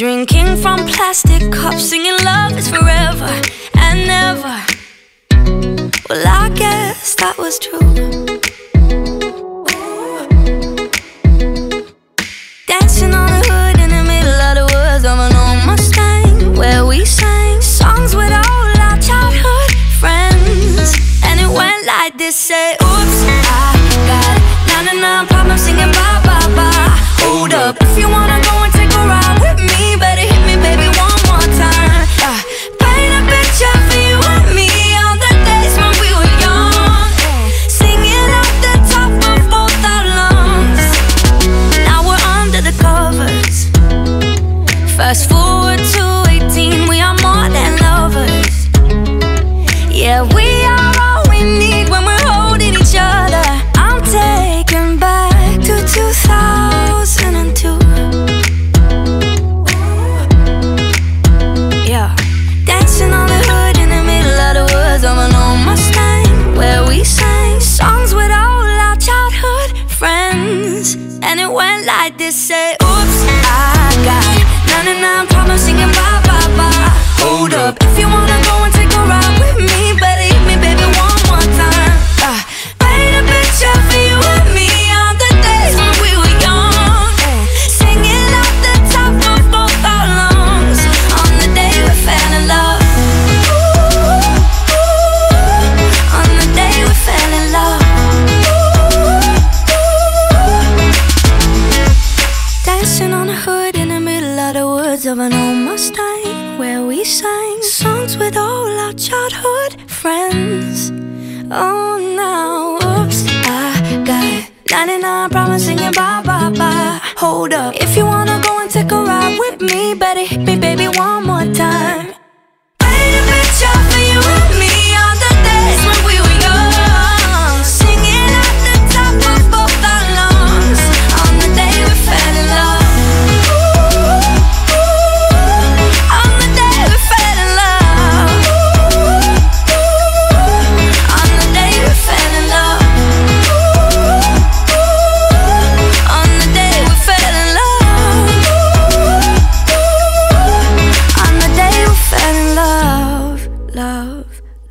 Drinking from plastic cups, singing love is forever and never. Well, I guess that was true. Dancing on the hood in the middle of the woods of an old Mustang, where we sang songs with all our childhood friends. And it went like this: say, friends. And it went like this: say, Oops, I got 99 problems singing where we sang songs with all our childhood friends. Oh, now, oops, I got 99 problems singing bye bye bye. Hold up, if you wanna go and take a ride with me, better hit me, baby, one more time.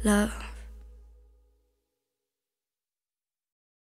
了。